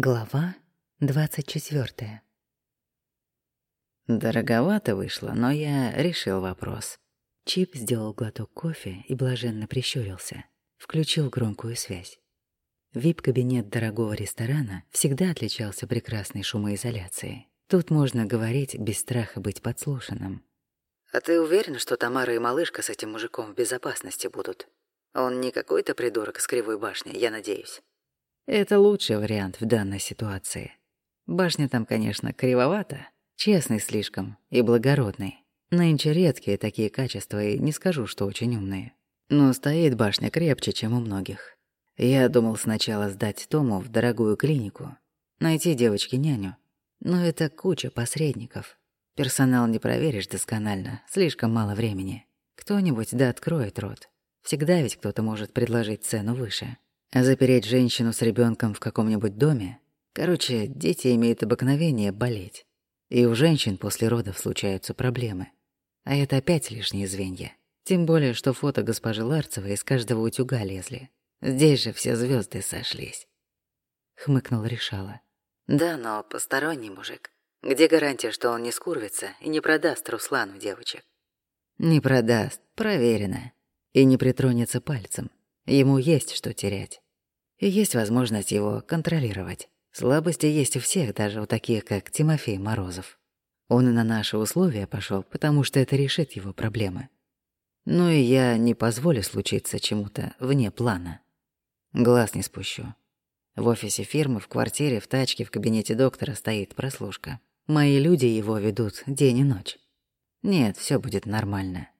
Глава двадцать четвёртая. Дороговато вышло, но я решил вопрос. Чип сделал глоток кофе и блаженно прищурился. Включил громкую связь. Вип-кабинет дорогого ресторана всегда отличался прекрасной шумоизоляцией. Тут можно говорить без страха быть подслушанным. «А ты уверен, что Тамара и малышка с этим мужиком в безопасности будут? Он не какой-то придурок с кривой башней, я надеюсь?» Это лучший вариант в данной ситуации. Башня там, конечно, кривовата, честный слишком и благородный. Нынче редкие такие качества, и не скажу, что очень умные. Но стоит башня крепче, чем у многих. Я думал сначала сдать Тому в дорогую клинику, найти девочке няню. Но это куча посредников. Персонал не проверишь досконально, слишком мало времени. Кто-нибудь да откроет рот. Всегда ведь кто-то может предложить цену выше. Запереть женщину с ребенком в каком-нибудь доме? Короче, дети имеют обыкновение болеть. И у женщин после родов случаются проблемы. А это опять лишние звенья. Тем более, что фото госпожи Ларцевой из каждого утюга лезли. Здесь же все звезды сошлись. Хмыкнул Решала. Да, но посторонний мужик. Где гарантия, что он не скурвится и не продаст Руслану девочек? Не продаст, проверено. И не притронется пальцем. Ему есть что терять. И есть возможность его контролировать. Слабости есть у всех, даже у таких, как Тимофей Морозов. Он и на наши условия пошел, потому что это решит его проблемы. Ну и я не позволю случиться чему-то вне плана. Глаз не спущу. В офисе фирмы, в квартире, в тачке, в кабинете доктора стоит прослушка. Мои люди его ведут день и ночь. Нет, все будет нормально.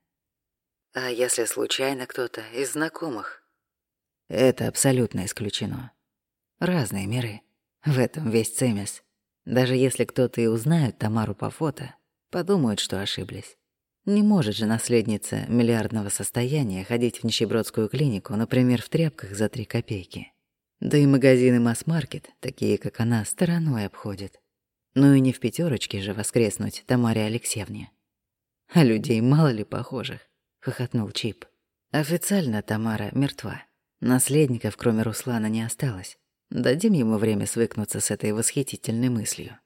А если случайно кто-то из знакомых это абсолютно исключено. Разные миры. В этом весь цемес. Даже если кто-то и узнает Тамару по фото, подумают, что ошиблись. Не может же наследница миллиардного состояния ходить в нищебродскую клинику, например, в тряпках за три копейки. Да и магазины масс-маркет, такие как она, стороной обходят. Ну и не в пятерочке же воскреснуть Тамаре Алексеевне. А людей мало ли похожих, хохотнул Чип. Официально Тамара мертва. Наследников, кроме Руслана, не осталось. Дадим ему время свыкнуться с этой восхитительной мыслью.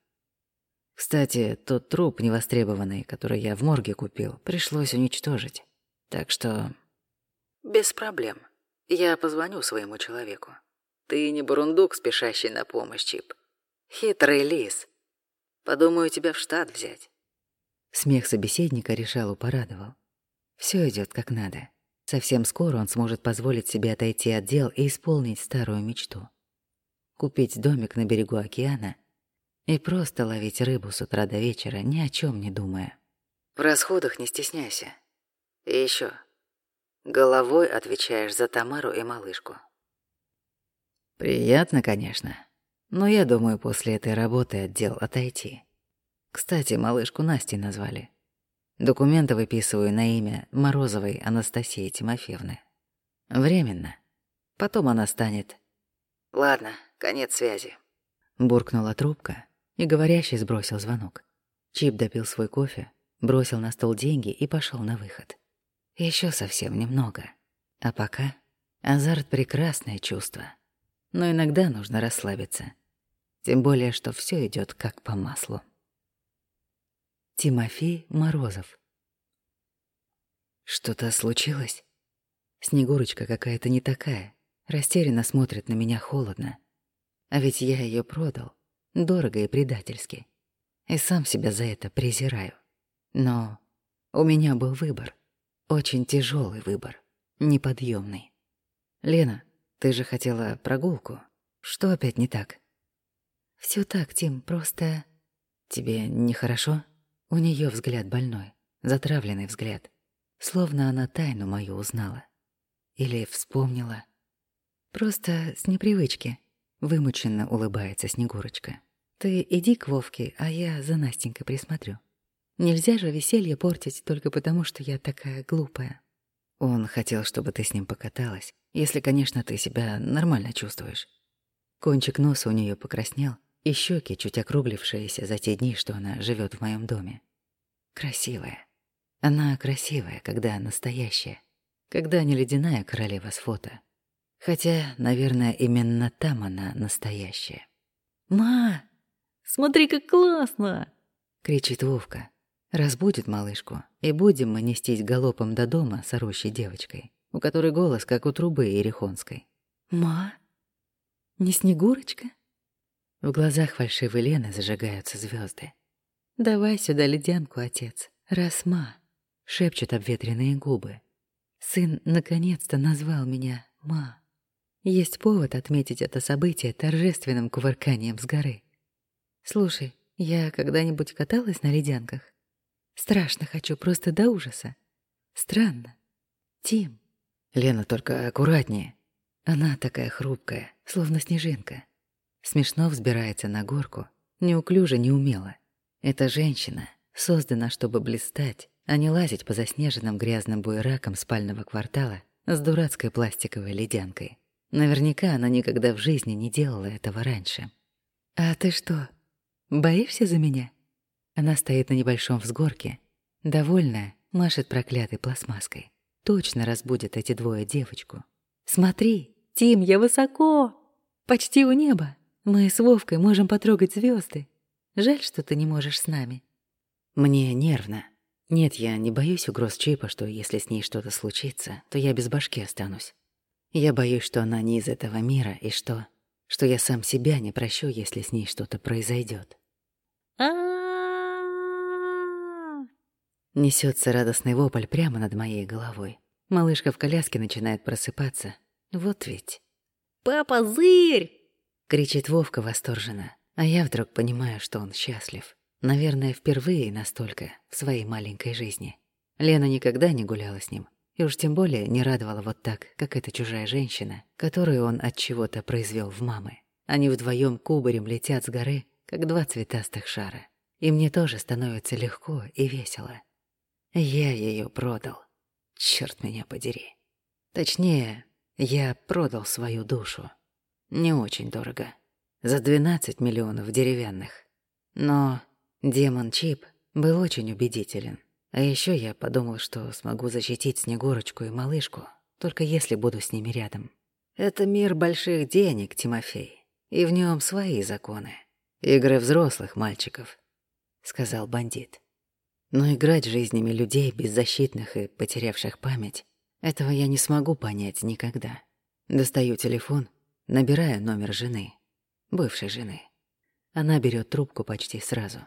Кстати, тот труп невостребованный, который я в морге купил, пришлось уничтожить. Так что... Без проблем. Я позвоню своему человеку. Ты не бурундук, спешащий на помощь, Чип. Хитрый лис. Подумаю, тебя в штат взять. Смех собеседника решалу порадовал. Все идет как надо. Совсем скоро он сможет позволить себе отойти от дел и исполнить старую мечту. Купить домик на берегу океана и просто ловить рыбу с утра до вечера, ни о чем не думая. В расходах не стесняйся. И еще, головой отвечаешь за Тамару и малышку. Приятно, конечно, но я думаю после этой работы от дел отойти. Кстати, малышку Настей назвали. Документы выписываю на имя Морозовой Анастасии Тимофеевны. Временно. Потом она станет... Ладно, конец связи. Буркнула трубка, и говорящий сбросил звонок. Чип допил свой кофе, бросил на стол деньги и пошел на выход. Еще совсем немного. А пока азарт — прекрасное чувство. Но иногда нужно расслабиться. Тем более, что все идет как по маслу. Тимофей Морозов. Что-то случилось? Снегурочка какая-то не такая. Растерянно смотрит на меня холодно. А ведь я ее продал. Дорого и предательски. И сам себя за это презираю. Но у меня был выбор. Очень тяжелый выбор. Неподъемный. Лена, ты же хотела прогулку. Что опять не так? Все так, Тим, просто... Тебе нехорошо? У нее взгляд больной, затравленный взгляд. Словно она тайну мою узнала. Или вспомнила. Просто с непривычки. Вымученно улыбается Снегурочка. Ты иди к Вовке, а я за Настенькой присмотрю. Нельзя же веселье портить только потому, что я такая глупая. Он хотел, чтобы ты с ним покаталась, если, конечно, ты себя нормально чувствуешь. Кончик носа у нее покраснел, и щеки, чуть округлившиеся за те дни, что она живет в моем доме. Красивая. Она красивая, когда настоящая, когда не ледяная королева с фото. Хотя, наверное, именно там она настоящая. «Ма, смотри, как классно!» — кричит Вовка. Разбудит малышку, и будем мы нестись галопом до дома с орущей девочкой, у которой голос, как у трубы Ерехонской. «Ма? Не Снегурочка?» В глазах фальшивой Лены зажигаются звезды. «Давай сюда ледянку, отец, раз ма!» — шепчут обветренные губы. Сын наконец-то назвал меня «ма». Есть повод отметить это событие торжественным кувырканием с горы. «Слушай, я когда-нибудь каталась на ледянках?» Страшно хочу, просто до ужаса. Странно. Тим. Лена, только аккуратнее. Она такая хрупкая, словно снежинка. Смешно взбирается на горку, неуклюже, неумело. Эта женщина создана, чтобы блистать, а не лазить по заснеженным грязным буеракам спального квартала с дурацкой пластиковой ледянкой. Наверняка она никогда в жизни не делала этого раньше. «А ты что, боишься за меня?» Она стоит на небольшом взгорке, довольная, машет проклятой пластмасской. Точно разбудит эти двое девочку. «Смотри, Тим, я высоко! Почти у неба. Мы с Вовкой можем потрогать звезды. Жаль, что ты не можешь с нами». Мне нервно. Нет, я не боюсь угроз Чипа, что если с ней что-то случится, то я без башки останусь. Я боюсь, что она не из этого мира, и что... Что я сам себя не прощу, если с ней что-то произойдет. Несется радостный вопль прямо над моей головой. Малышка в коляске начинает просыпаться. Вот ведь. «Папа, зырь!» — кричит Вовка восторженно. А я вдруг понимаю, что он счастлив. Наверное, впервые настолько в своей маленькой жизни. Лена никогда не гуляла с ним. И уж тем более не радовала вот так, как эта чужая женщина, которую он от чего-то произвел в мамы. Они вдвоем кубарем летят с горы, как два цветастых шара. И мне тоже становится легко и весело. Я ее продал. Черт меня подери. Точнее, я продал свою душу. Не очень дорого. За 12 миллионов деревянных. Но демон Чип был очень убедителен. А еще я подумал, что смогу защитить Снегурочку и малышку, только если буду с ними рядом. Это мир больших денег, Тимофей, и в нем свои законы. Игры взрослых мальчиков, сказал бандит. Но играть жизнями людей, беззащитных и потерявших память, этого я не смогу понять никогда. Достаю телефон, набираю номер жены, бывшей жены. Она берет трубку почти сразу.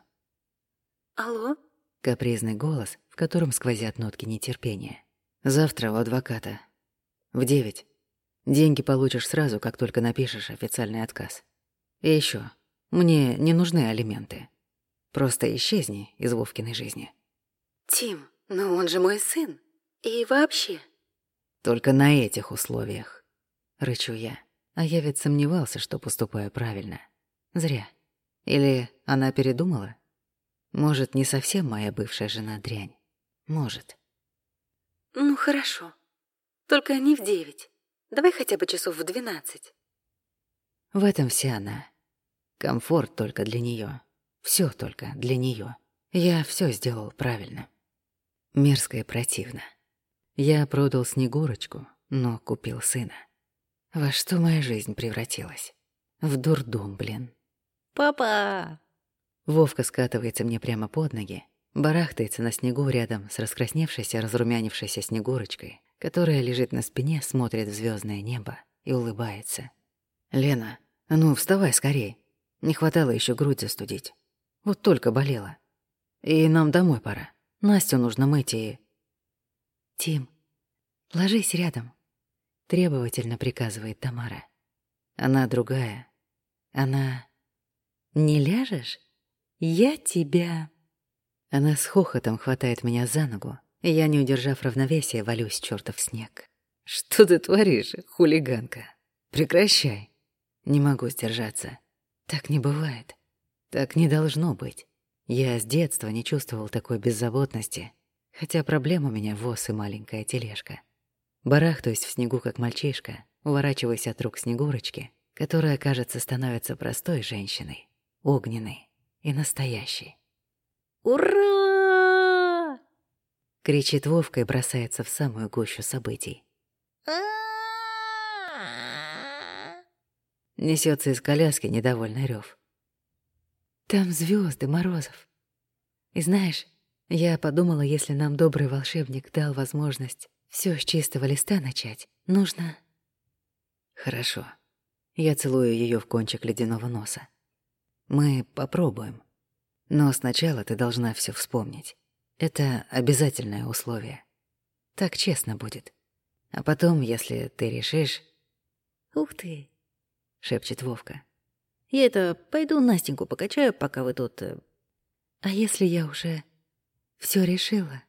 «Алло?» Капризный голос, в котором сквозят нотки нетерпения. «Завтра у адвоката. В девять. Деньги получишь сразу, как только напишешь официальный отказ. И еще, мне не нужны алименты. Просто исчезни из Вовкиной жизни. Тим, но он же мой сын. И вообще... Только на этих условиях. Рычу я. А я ведь сомневался, что поступаю правильно. Зря. Или она передумала? Может, не совсем моя бывшая жена дрянь. Может. Ну, хорошо. Только не в девять. Давай хотя бы часов в двенадцать. В этом вся она. Комфорт только для нее. Все только для нее. Я все сделал правильно. Мерзко и противно. Я продал Снегурочку, но купил сына. Во что моя жизнь превратилась? В дурдом, блин. «Папа!» Вовка скатывается мне прямо под ноги, барахтается на снегу рядом с раскрасневшейся, разрумянившейся Снегурочкой, которая лежит на спине, смотрит в звездное небо и улыбается. «Лена, ну вставай скорей. Не хватало еще грудь застудить». Вот только болела. И нам домой пора. Настю нужно мыть и... «Тим, ложись рядом», — требовательно приказывает Тамара. Она другая. Она... «Не ляжешь? Я тебя...» Она с хохотом хватает меня за ногу, и я, не удержав равновесия, валюсь чертов снег. «Что ты творишь, хулиганка? Прекращай!» Не могу сдержаться. Так не бывает. Так не должно быть. Я с детства не чувствовал такой беззаботности, хотя проблем у меня воз и маленькая тележка. Барахтаюсь в снегу, как мальчишка, уворачиваясь от рук Снегурочки, которая, кажется, становится простой женщиной, огненной и настоящей. «Ура!» — кричит Вовка и бросается в самую гущу событий. Несется из коляски недовольный рев. Там звезды, Морозов. И знаешь, я подумала, если нам добрый волшебник дал возможность все с чистого листа начать, нужно... Хорошо. Я целую ее в кончик ледяного носа. Мы попробуем. Но сначала ты должна все вспомнить. Это обязательное условие. Так честно будет. А потом, если ты решишь... «Ух ты!» — шепчет Вовка. «Я это пойду Настеньку покачаю, пока вы тут...» э, «А если я уже все решила?»